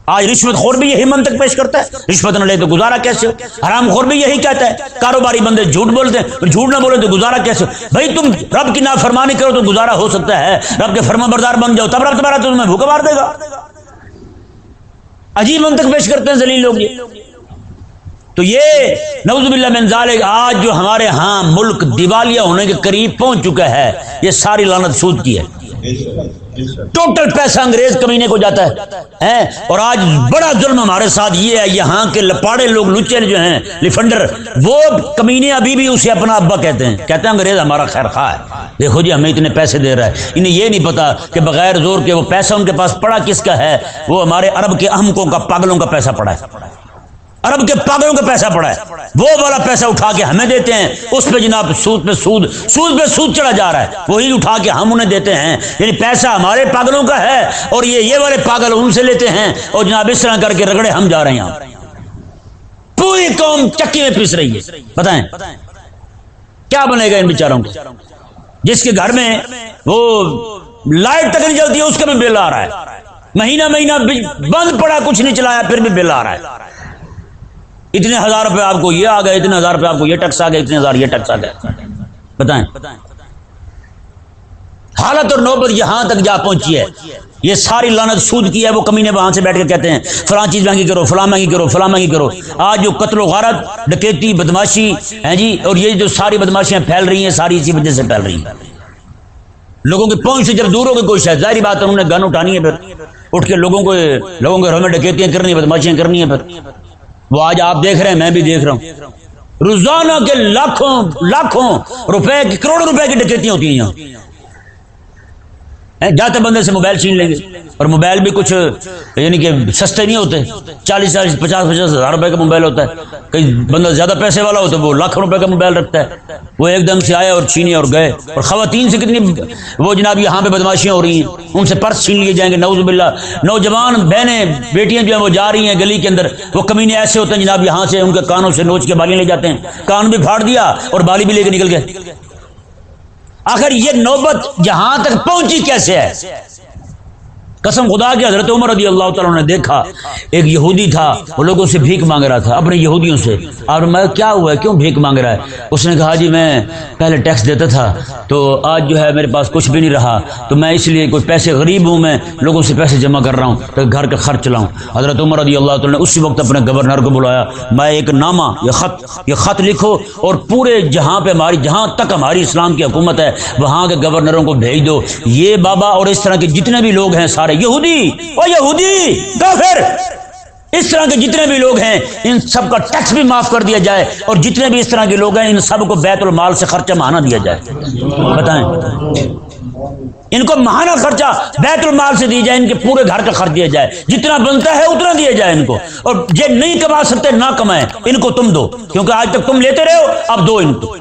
آج رشوت خور بھی یہی منطق پیش کرتا ہے۔ رشوت نہ لے تو گزارا کیسے ہو؟ حرام خور بھی یہی کہتا ہے۔ کاروباری بندے جھوٹ بولتے ہیں جھوٹ نہ بولے تو گزارا کیسے ہو؟ بھائی تم رب کی نافرمانی کرو تو گزارا ہو سکتا ہے۔ رب کے فرما بردار بن جاؤ، تب رب تمہارا تو تمہیں بھوکا مار دے گا۔ عجیب منطق پیش کرتے ہیں زلیل لوگ یہ۔ تو یہ نوز باللہ من ذالک آج جو ہمارے ہاں ملک دیوالیہ ہونے کے قریب پہنچ چکا ہے، یہ ساری لانت سود کی ہے۔ ٹوٹل پیسہ انگریز کمینے کو جاتا ہے اور آج بڑا ظلم ہمارے ساتھ یہ ہے، یہاں کے لپاڑے لوگ لچے جو ہیں لفنڈر وہ کمینے ابھی بھی اسے اپنا ابا کہتے ہیں۔ کہتے ہیں انگریز ہمارا خیر خواہ ہے۔ دیکھو جی ہمیں اتنے پیسے دے رہا ہے۔ انہیں یہ نہیں پتا کہ بغیر زور کے وہ پیسہ ان کے پاس پڑا کس کا ہے، وہ ہمارے عرب کے اہمکوں کا، پاگلوں کا پیسہ پڑا ہے۔ ارب کے پاگلوں کا پیسہ پڑا ہے۔ وہ والا پیسہ اٹھا کے ہمیں دیتے ہیں۔ اس پہ جناب سود پہ سود سود پہ سود چڑھا جا رہا ہے۔ وہی اٹھا کے ہم انہیں دیتے ہیں۔ یعنی پیسہ ہمارے پاگلوں کا ہے اور یہ یہ والے پاگل ان سے لیتے ہیں۔ اور جناب اس طرح کر کے رگڑے ہم جا رہے ہیں۔ پوری قوم چکی میں پس رہی ہے۔ بتائیں۔ کیا بنے گا ان بیچاروں کو؟ جس کے گھر میں وہ لائٹ تک نہیں چلتی ہے اس کا بھی بل آ رہا ہے۔ مہینہ مہینہ بند پڑا، کچھ نہیں چلایا، پھر بھی بل آ رہا ہے۔ اتنے ہزار روپے آپ کو یہ آ گئے، اتنے ہزار روپے آپ کو یہ ٹیکس آ گئے، اتنے ہزار یہ ٹیکس آ گئے۔ بتائیں؟ حالت اور نوبت یہاں تک جا پہنچی ہے۔ یہ ساری لانت سود کی ہے، وہ کمینے وہاں سے بیٹھ کے کہتے ہیں، فلاں چیز مہنگی کرو، فلاں مہنگی کرو، فلاں مہنگی کرو۔ آج جو قتل و غارت، ڈکیتی، بدماشی، ہیں جی؟ اور یہ جو ساری بدماشیاں پھیل رہی ہیں، ساری اسی وجہ سے پھیل رہی ہیں۔ لوگوں کی پہنچ سے جب دور ہو گئے کوئی شاید ظاہری بات ہے، انہوں نے گن اٹھانی ہے پھر۔ اٹھ کے لوگوں کو، لوگوں کے گھروں میں ڈکیتیاں کرنی بدماشیاں کرنی ہیں پھر۔ وہ آج آپ دیکھ رہے ہیں، میں بھی دیکھ رہا ہوں۔ روزانہ کے لاکھوں لاکھوں روپے کی کروڑوں روپے کی ڈکیتیاں ہوتی ہیں یہاں۔ جاتے بندے سے موبائل چھین لیں گے۔ اور موبائل بھی کچھ یعنی کہ سستے نہیں ہوتے۔ چالیس چالیس پچاس پچاس ہزار روپے کا موبائل ہوتا ہے۔ کئی بندہ زیادہ پیسے والا ہوتا ہے وہ لاکھ روپے کا موبائل رکھتا ہے۔ وہ ایک دم سے آئے اور چھینے اور گئے۔ اور خواتین سے کتنی وہ جناب یہاں پہ بدماشیاں ہو رہی ہیں۔ ان سے پرس چھین لیے جائیں گے۔ نوز باللہ۔ نوجوان بہنیں، بیٹیاں جو ہیں وہ جا رہی ہیں گلی کے اندر۔ وہ کمینے ایسے ہوتے ہیں جناب یہاں سے ان کے کانوں سے نوچ کے بالیاں لے جاتے ہیں۔ کان بھی پھاڑ دیا اور بالی بھی لے کے نکل گئے۔ آخر یہ نوبت یہاں تک پہنچی کیسے ہے؟ قسم خدا کی حضرت عمر رضی اللہ تعالیٰ نے دیکھا، ایک یہودی تھا، وہ لوگوں سے بھیک مانگ رہا تھا، اپنے یہودیوں سے۔ اور میں کیا ہوا ہے؟ کیوں بھیک مانگ رہا ہے؟ اس نے کہا جی میں پہلے ٹیکس دیتا تھا، تو آج جو ہے میرے پاس کچھ بھی نہیں رہا، تو میں اس لیے کوئی پیسے غریب ہوں، میں لوگوں سے پیسے جمع کر رہا ہوں، تو گھر کا خرچ چلاؤں۔ حضرت عمر رضی اللہ تعالیٰ نے اسی وقت اپنے گورنر کو بلایا، میں ایک نامہ، یہ خط یہ خط لکھو، اور پورے جہاں پہ ہماری، جہاں تک ہماری اسلام کی حکومت ہے، وہاں کے گورنروں کو بھیج دو۔ یہ بابا اور اس طرح کے جتنے بھی لوگ ہیں، سارے رہے یہودی یہودی کافر اس طرح کے جتنے بھی لوگ ہیں، ان سب کا ٹیکس بھی معاف کر دیا جائے اور جتنے بھی اس طرح کے لوگ ہیں، ان سب کو بیت المال سے خرچہ مہانہ دیا جائے۔ بتائیں۔ ان کو مہانہ خرچہ بیت المال سے دیا جائے، ان کے پورے گھر کا خرچ دیا جائے۔ جتنا بنتا ہے، اتنا دیا جائے ان کو۔ اور یہ نہیں کما سکتے، نہ کمائیں۔ ان کو تم دو، کیونکہ آج تک تم لیتے رہے ہو، اب دو ان کو۔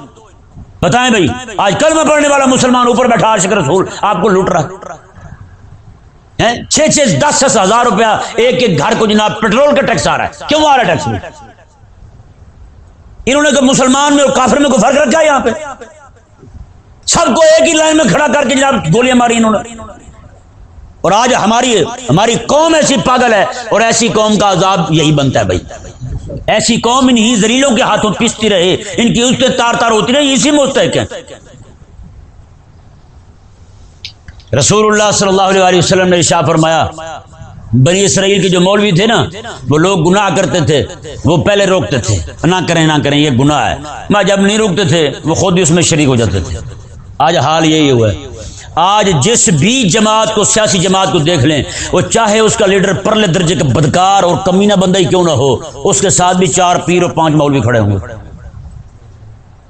بتائیں بھائی، آج کل میں پڑھنے والا مسلمان اوپر بیٹھا شکر رسول، آپ کو لوٹ رہا چھ چھ دس دس ہزار روپیہ ایک ایک گھر کو جناب پیٹرول کا ٹیکس آ رہا ہے۔ کیوں آ رہا ہے ٹیکس انہوں نے مسلمان میں اور کافر میں کوئی فرق رکھا ہے یہاں پہ؟ سب کو ایک ہی لائن میں کھڑا کر کے جناب گولیاں ماری انہوں نے۔ اور آج ہماری ہماری قوم ایسی پاگل ہے اور ایسی قوم کا عذاب یہی بنتا ہے بھائی۔ ایسی قوم انہی زریلوں کے ہاتھوں پستی رہے، ان کی اس پہ تار تار ہوتی رہی، اسی مستحق ہیں رسول اللہ صلی اللہ علیہ وسلم نے شاہ فرمایا، بنی اسرائیل کے جو مولوی تھے نا، وہ لوگ گناہ کرتے تھے، وہ پہلے روکتے تھے۔ نہ کریں نہ کریں، یہ گناہ ہے۔ میں جب نہیں روکتے تھے، وہ خود ہی اس میں شریک ہو جاتے تھے۔ آج حال یہی ہوا ہے۔ آج جس بھی جماعت کو، سیاسی جماعت کو دیکھ لیں، وہ چاہے اس کا لیڈر پرلے درجے کا بدکار اور کمینہ بندہ ہی کیوں نہ ہو، اس کے ساتھ بھی چار پیر اور پانچ مولوی کھڑے ہوں گے۔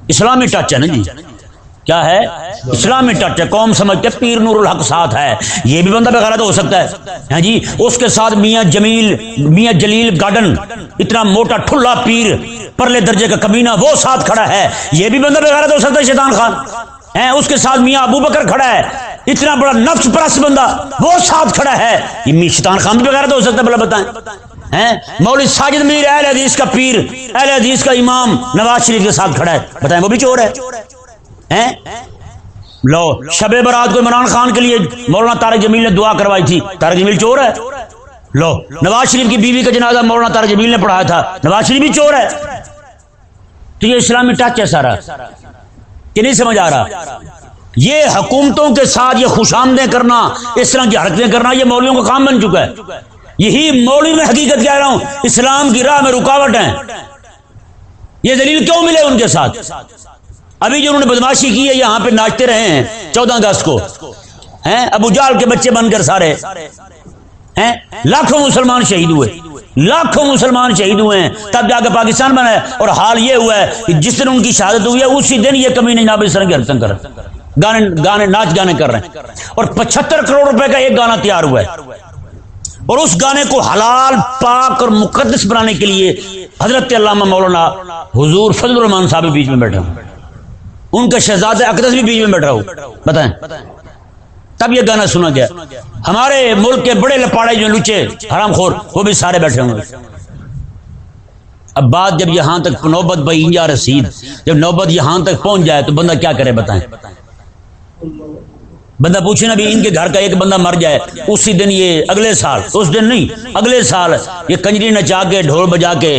اسلامی ٹچ ہے نا جی۔ کیا ہے؟ اسلامی ٹچ ہے، قوم سمجھتے پیر نور الحق ساتھ ہے۔ یہ بھی بندہ بغیر ہو سکتا ہے۔ ہاں جی اس کے ساتھ میاں جمیل، میاں جلیل گارڈن، اتنا موٹا ٹھلا پیر، پرلے درجے کا کمینہ، وہ ساتھ کھڑا ہے۔ یہ بھی بندہ بغیر ہو سکتا ہے، شیطان خان۔ ہے اس کے ساتھ میاں ابو بکر کھڑا ہے۔ اتنا بڑا نفس پرست بندہ، وہ ساتھ کھڑا ہے۔ یہ شیطان خان بھی بغیر ہو سکتا ہے بلا بتائیں۔ ہاں، مولوی ساجد میر، اہل حدیث کا پیر، اہل حدیث کا امام، نواز شریف کے ساتھ کھڑا ہے۔ بتائیں، وہ بھی چور ہے۔ لو، شب برات کو عمران خان کے لیے مولانا تارک جمیل نے دعا کروائی تھی۔ تارک جمیل چور ہے؟ لو، نواز شریف کی بیوی کا جنازہ مولانا تارک جمیل نے پڑھایا تھا۔ نواز شریف بھی چور ہے؟ تو یہ اسلامی ٹچ ہے سارا۔ کہ نہیں سمجھ آ رہا؟ یہ حکومتوں کے ساتھ یہ خوش آمدیں کرنا، اس طرح کی حرکتیں کرنا، یہ مولویوں کا کام بن چکا ہے۔ یہی مولوی میں حقیقت کہہ رہا ہوں، اسلام کی راہ میں رکاوٹ ہے یہ دلیل کیوں ملے ان کے ساتھ؟ ابھی جو انہوں نے بدماشی کی ہے، یہاں پہ ناچتے رہے ہیں، چودہ اگست کو۔ ہیں؟ ابو جال کے بچے بن کر سارے۔ ہیں؟ لاکھوں مسلمان شہید ہوئے۔ لاکھوں مسلمان شہید ہوئے ہیں۔ تب جا کے پاکستان بنا ہے۔ اور حال یہ ہوا ہے کہ جس دن ان کی شہادت ہوئی ہے، اسی دن یہ کمی نہیں ناب اس کی حرکتیں کر گانے گانے ناچ گانے کر رہے ہیں۔ اور پچہتر کروڑ روپے کا ایک گانا تیار ہوا ہے۔ اور اس گانے کو حلال، پاک اور مقدس بنانے کے لیے حضرت علامہ مولانا حضور فضل الرحمان صاحب بیچ میں بیٹھے ہوں ان کا شہزاد اقدس بھی بیچ میں بیٹھا ہو۔ بتائیں۔ تب یہ گانا سنا گیا۔ ہمارے ملک کے بڑے لپاڑے جو لچے حرام خور، وہ بھی سارے بیٹھے ہوں گے۔ اب بات جب یہاں تک نوبت بھائی انجا رسید، جب نوبت یہاں تک پہنچ جائے تو بندہ کیا کرے بتائیں؟ بندہ پوچھے نا بھی ان کے گھر کا ایک بندہ مر جائے، اسی دن یہ اگلے سال، اس دن نہیں، اگلے سال یہ کنجری نچا کے، ڈھول بجا کے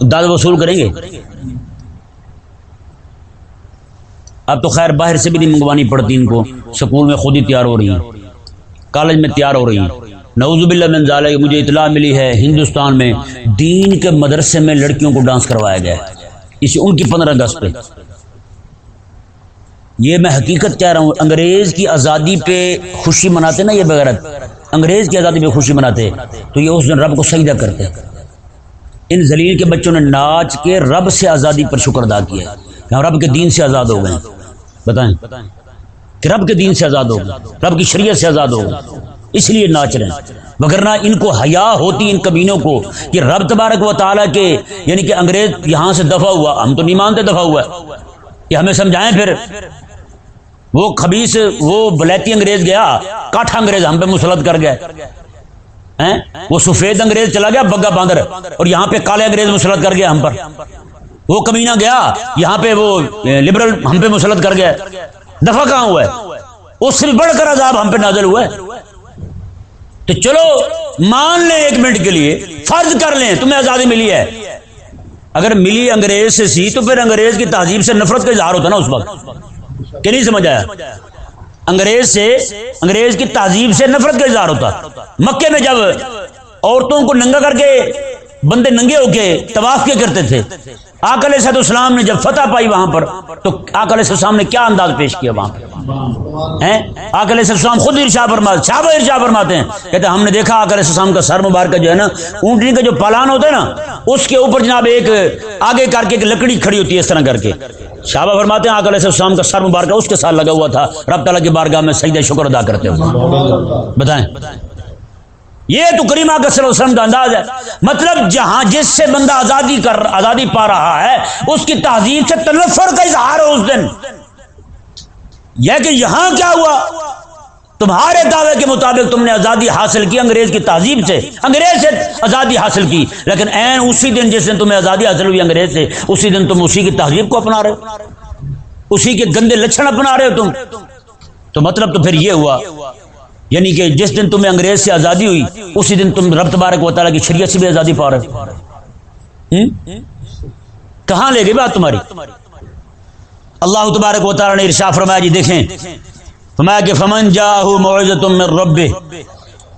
داد وصول کریں گے؟ اب تو خیر باہر سے بھی نہیں منگوانی پڑتی ان کو۔ سکول میں خود ہی تیار ہو رہی ہیں۔ کالج میں تیار ہو رہی ہیں۔ نوز باللہ من ظالہ مجھے اطلاع ملی ہے ہندوستان میں دین کے مدرسے میں لڑکیوں کو ڈانس کروایا گیا اس ان کی پندرہ اگست پہ۔ یہ میں حقیقت کہہ رہا ہوں، انگریز کی آزادی پہ خوشی مناتے نا یہ بغیرت؟ انگریز کی آزادی پہ خوشی مناتے، تو یہ اس دن رب کو سجدہ کرتے۔ ان ذلیل کے بچوں نے ناچ کے رب سے آزادی پر شکر ادا کیا۔ کہ ہم رب کے دین سے آزاد ہو گئے۔ بتائیں۔ کہ رب کے دین سے آزاد ہوگا رب کی شریعت سے آزاد ہوگا اس لیے ناچ رہے ہیں۔ وگرنہ ان کو حیا ہوتی ان کبینوں کو کہ رب تبارک و تعالیٰ کے یعنی کہ انگریز یہاں سے دفع ہوا، ہم تو نہیں مانتے دفع ہوا ہے کہ ہمیں سمجھائیں پھر۔ وہ خبیص، وہ بلیتی انگریز گیا کاٹھا انگریز ہم پہ مسلط کر گئے۔ وہ سفید انگریز چلا گیا، بگا باندر، اور یہاں پہ کالے انگریز مسلط کر گیا ہم پر۔ وہ کمینہ گیا، یہاں پہ وہ لبرل ہم پہ مسلط کر گیا۔ دفعہ کہاں ہوا ہے؟ اس سے بڑھ کر عذاب ہم پہ نازل ہوا ہے۔ تو چلو، مان لیں ایک منٹ کے لیے، فرض کر لیں، تمہیں آزادی ملی ہے۔ اگر ملی انگریز سے سی، تو پھر انگریز کی تہذیب سے نفرت کا اظہار ہوتا نا اس وقت۔ کہ نہیں سمجھ آیا؟ انگریز سے، انگریز کی تہذیب سے نفرت کا اظہار ہوتا۔ مکے میں جب عورتوں کو ننگا کر کے بندے ننگے ہو کے طواف کے کرتے تھے؟ آکل صد اسلام نے جب فتح پائی وہاں پر، تو آکل السلام نے کیا انداز پیش کیا وہاں پہ آکل السلام خود ارشا فرماتے شاہ ارشا فرماتے ہیں، کہتے ہیں ہم نے دیکھا آکل السلام کا سر مبارک جو ہے نا، اونٹنی کا جو پالان ہوتا ہے نا، اس کے اوپر جناب ایک آگے کر کے ایک لکڑی کھڑی ہوتی ہے اس طرح کر کے۔ شابہ فرماتے ہیں آکل السلام کا سر مبارک اس کے ساتھ لگا ہوا تھا، رب تعالیٰ کی بارگاہ میں سجدہ شکر ادا کرتے ہوئے۔ بتائیں؟ یہ تو کریمہ کا صلی اللہ علیہ وسلم کا انداز ہے۔ مطلب جہاں جس سے بندہ آزادی کر آزادی پا رہا ہے، اس کی تہذیب سے تنفر کا اظہار ہو اس دن۔ یہ کہ یہاں کیا ہوا؟ تمہارے دعوے کے مطابق تم نے آزادی حاصل کی انگریز کی تہذیب سے۔ انگریز سے آزادی حاصل کی، لیکن این اسی دن جس دن تمہیں آزادی حاصل ہوئی انگریز سے، اسی دن تم اسی کی تہذیب کو اپنا رہے ہو۔ اسی کے گندے لچھن اپنا رہے ہو تم۔ تو مطلب تو پھر یہ ہوا یعنی کہ جس دن تمہیں انگریز سے آزادی ہوئی، اسی دن تم رب تبارک و تعالیٰ کی شریعت سے بھی آزادی پا رہے کہاں لے گئی بات تمہاری؟ اللہ تبارک و تعالیٰ نے ارشا فرمایا جی دیکھیں۔ فرمایا کہ فمن جاہو معزت من رب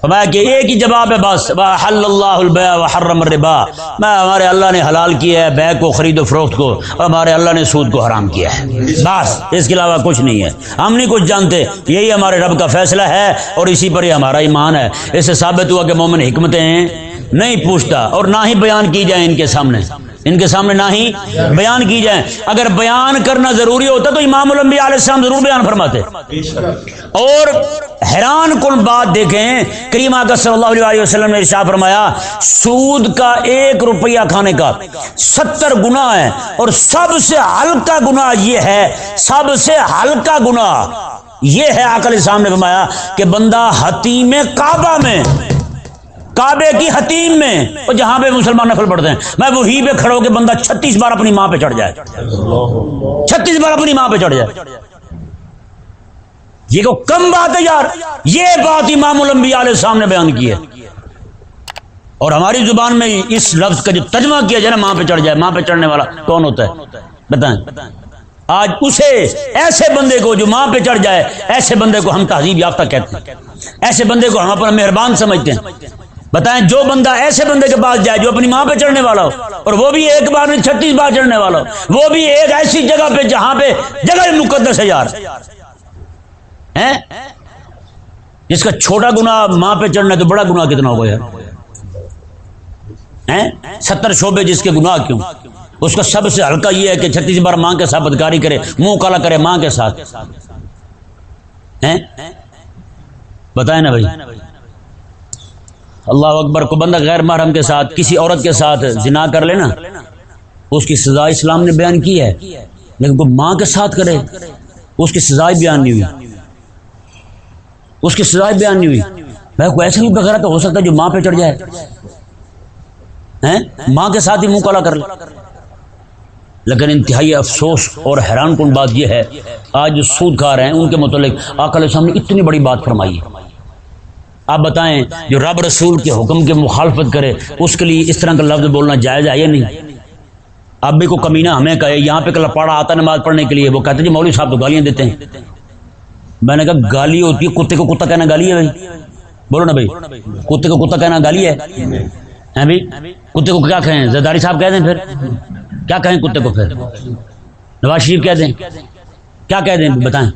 فرمایا کہ ایک ہی جواب ہے، بس حل اللہ البیع وحرم الربا۔ میں ہمارے اللہ نے حلال کیا ہے بے کو، خرید و فروخت کو، اور ہمارے اللہ نے سود کو حرام کیا ہے۔ بس، اس کے علاوہ کچھ نہیں ہے۔ ہم نہیں کچھ جانتے، یہی ہمارے رب کا فیصلہ ہے، اور اسی پر ہی ہمارا ایمان ہے۔ اس سے ثابت ہوا کہ مومن حکمتیں نہیں پوچھتا اور نہ ہی بیان کی جائیں ان کے سامنے۔ ان کے سامنے نہ ہی بیان کی جائیں۔ اگر بیان کرنا ضروری ہوتا تو امام الانبیاء علیہ السلام ضرور بیان فرماتے۔ اور حیران کن بات دیکھیں، کریم آقا صلی اللہ علیہ وسلم نے ارشاد فرمایا، سود کا ایک روپیہ کھانے کا ستر گنا ہے۔ اور سب سے ہلکا گنا یہ ہے، سب سے ہلکا گنا یہ ہے آکل صاحب نے فرمایا کہ بندہ حتیم کعبہ میں کعبے کی حتیم میں اور جہاں پہ مسلمان نفل پڑھتے ہیں۔ میں وہی پہ کھڑا ہو کے بندہ چھتیس بار اپنی ماں پہ چڑھ جائے۔ چھتیس بار اپنی ماں پہ چڑھ جائے۔ یہ کو کم بات ہے یار۔ یہ بات امام الانبیاء علیہ السلام نے بیان کی ہے۔ اور ہماری زبان میں اس لفظ کا جو ترجمہ کیا جائے نا، ماں پہ چڑھ جائے، ماں پہ چڑھنے والا کون ہوتا ہے؟ بتائیں۔ آج اسے، ایسے بندے کو جو ماں پہ چڑھ جائے، ایسے بندے کو ہم تہذیب یافتہ کہتے ہیں۔ ایسے بندے کو ہم اپنا مہربان سمجھتے ہیں۔ بتائیں جو بندہ ایسے بندے کے پاس جائے جو اپنی ماں پہ چڑھنے والا ہو، اور وہ بھی ایک بار میں چھتیس بار چڑھنے والا ہو، وہ بھی ایک ایسی جگہ پہ جہاں پہ جگہ مقدس ہے یار۔ جس کا چھوٹا گنا ماں پہ چڑھنا تو بڑا گنا کتنا ہوگا یار؟ ستر شعبے جس کے گناہ کیوں؟ اس کا سب سے ہلکا یہ ہے کہ چھتیس بار ماں کے ساتھ بدکاری کرے، منہ کالا کرے ماں کے ساتھ۔ بتائیں نا بھائی۔ اللہ اکبر کو بندہ غیر محرم کے ساتھ، کسی عورت کے ساتھ زنا کر لینا۔ اس کی سزا اسلام نے بیان کی ہے۔ لیکن کوئی ماں کے ساتھ کرے، اس کی سزا بیان نہیں ہوئی۔ اس کی سزا بیان نہیں ہوئی۔ میں کوئی ایسا بھی بغیر تو ہو سکتا ہے جو ماں پہ چڑھ جائے؟ ماں کے ساتھ ہی منہ کالا کر لے۔ لیکن انتہائی افسوس اور حیران کن بات یہ ہے، آج جو سود کھا رہے ہیں، ان کے متعلق آکل نے اتنی بڑی بات فرمائی ہے۔ آپ بتائیں جو رب رسول کے حکم کے مخالفت کرے، اس کے لیے اس طرح کا لفظ بولنا جائز ہے یا نہیں؟ اب بھی کو کمینہ ہمیں کہے، یہاں پہ کل پڑا آتا نماز پڑھنے کے لیے، وہ کہتے جی مولوی صاحب تو گالیاں دیتے ہیں۔ میں نے کہا، گالی ہوتی ہے، کتے کو کتا کہنا گالی ہے بھائی۔ بولو نا بھائی، کتے کو کتا کہنا گالی ہے۔ بھائی، کتے کو کیا کہیں؟ زرداری صاحب کہہ دیں پھر۔ کیا کہیں کتے کو پھر؟ نواز شریف کہہ دیں۔ کیا کہہ دیں؟ بتائیں۔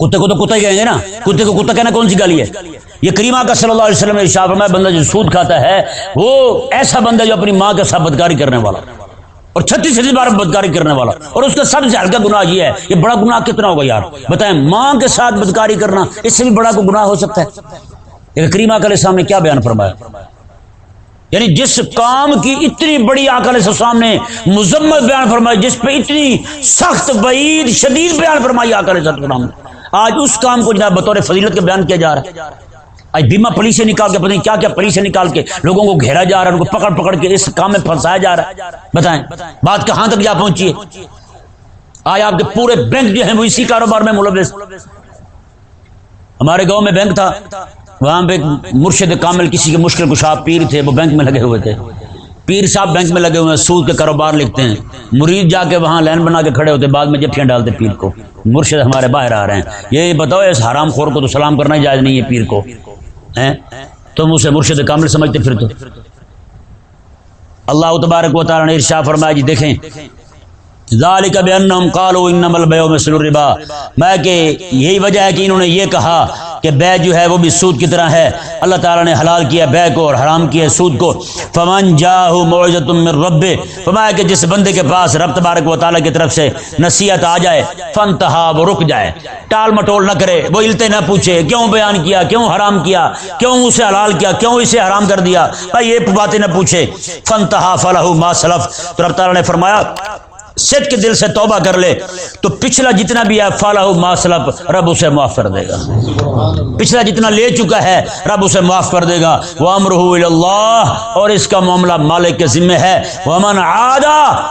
کتے کو تو کتا ہی کہیں گے نا؟ کتے کو کتا کہنا کون سی گالی ہے؟ یہ کریمہ کا صلی اللہ علیہ وسلم شاہ فرمایا، بندہ جو سود کھاتا ہے، وہ ایسا بندہ جو اپنی ماں کے ساتھ بدکاری کرنے والا، اور چھتیس چھتیس بار بدکاری کرنے والا، اور اس کا سب سے ہلکا گناہ یہ ہے، یہ بڑا گناہ کتنا ہوگا یار؟ بتائیں، ماں کے ساتھ بدکاری کرنا، اس سے بھی بڑا کوئی گناہ ہو سکتا ہے؟ یہ کریمہ کا السلام نے کیا بیان فرمایا؟ یعنی جس کام کی اتنی بڑی آکل سامنے مذمت بیان فرمائی، جس پہ اتنی سخت بعید شدید بیان فرمائی آکل سلام نے آج اس کام کو جناب بطور فضیلت کے بیان کیا جا رہا ہے۔ آج بیمہ پولیس سے نکال کے پتہ نہیں کیا کیا پولیس سے نکال کے لوگوں کو گھیرا جا رہا ہے، ان کو پکڑ پکڑ کے اس کام میں پھنسایا جا رہا ہے۔ بتائیں، بات کہاں تک جا پہنچی ہے؟ آج آپ کے پورے بینک جو ہیں وہ اسی کاروبار میں ملوث۔ ہمارے گاؤں میں بینک تھا، وہاں پہ مرشد کامل کسی کے مشکل کشا پیر تھے، وہ بینک میں لگے ہوئے تھے۔ پیر صاحب بینک میں لگے ہوئے ہیں، سود کے کاروبار لکھتے ہیں۔ مرید جا کے وہاں لائن بنا کے کھڑے ہوتے بعد میں جٹیاں ڈالتے پیر کو۔ مرشد ہمارے باہر آ رہے ہیں۔ یہ بتاؤ، اس حرام خور کو تو سلام کرنا ہی جائز نہیں ہے پیر کو۔ تم اسے مرشد کامل سمجھتے پھر تو۔ اللہ تبارک و تعالی نے ارشاد فرمایا جی دیکھیں۔ ذالک بانہم قالوا انما البيع مثل الربا۔ میں کہ یہی وجہ ہے کہ انہوں نے یہ کہا کہ بے جو ہے وہ بھی سود کی طرح ہے۔ اللہ تعالیٰ نے حلال کیا بے کو اور حرام کیا سود کو۔ فمن جاءه من رب فرمایا کہ جس بندے کے پاس رب تبارک و تعالیٰ کی طرف سے نصیحت آ جائے فانتہا وہ رک جائے۔ ٹال مٹول نہ کرے، وہ التے نہ پوچھے، کیوں بیان کیا، کیوں حرام کیا، کیوں اسے حلال کیا، کیوں اسے حرام کر دیا۔ بھائی یہ باتیں نہ پوچھے۔ فانتہا فلہ ما سلف۔ تو رب تعالیٰ نے فرمایا سچ کے دل سے توبہ کر لے، تو پچھلا جتنا بھی ہے فالح ماسلف رب اسے معاف کر دے گا۔ پچھلا جتنا لے چکا ہے، رب اسے معاف کر دے گا۔ وہ اللہ اور اس کا معاملہ مالک کے ذمہ ہے۔ وہ امن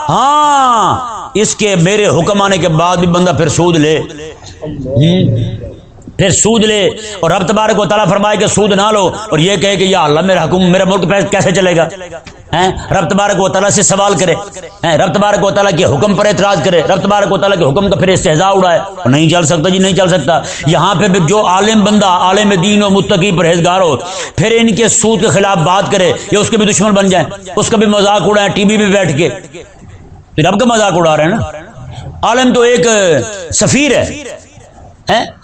ہاں اس کے میرے حکم آنے کے بعد بھی بندہ پھر سود لے۔ پھر سود لے۔ اور رب تبارک و تعالیٰ فرمائے کہ سود نہ لو، اور یہ کہے کہ یا اللہ، میرا حکم، میرا ملک پہ کیسے چلے گا؟ ہیں رب تبارک و تعالیٰ سے سوال کرے۔ رب تبارک و تعالیٰ کے حکم پر اعتراض کرے۔ رب تبارک و تعالیٰ کے حکم کا پھر استحضاء اڑائے۔ نہیں چل سکتا جی نہیں چل سکتا۔ یہاں پہ بھی جو عالم بندہ، عالم دین و متقی پرہیزگار ہو، پھر ان کے سود کے خلاف بات کرے، یا اس کے بھی دشمن بن جائیں، اس کا بھی مذاق اڑائیں، ٹی وی پہ بیٹھ کے۔ رب کا مذاق اڑا رہے ہیں نا؟ عالم تو ایک سفیر ہے۔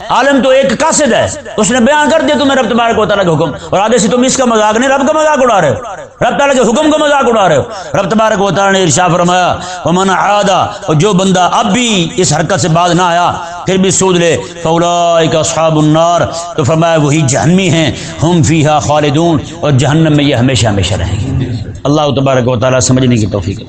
عالم تو ایک قاصد ہے۔ اس نے بیان کر دیا تمہیں رب تبارک و تعالیٰ کے حکم۔ اور آگے سے تم اس کا مذاق نہیں، رب کا مذاق اڑا رہے ہو۔ رب تعالیٰ کے حکم کا مذاق اڑا رہے ہو۔ رب تبارک و تعالیٰ نے ارشاد فرمایا، ومن عادا اور جو بندہ اب بھی اس حرکت سے بعد نہ آیا، پھر بھی سود لے فاولئک اصحاب النار۔ تو فرمایا، وہی جہنمی ہیں۔ ہم فیہا خالدون۔ اور جہنم میں یہ ہمیشہ ہمیشہ رہیں گے۔ اللہ تبارک و تعالیٰ سمجھنے کی توفیق۔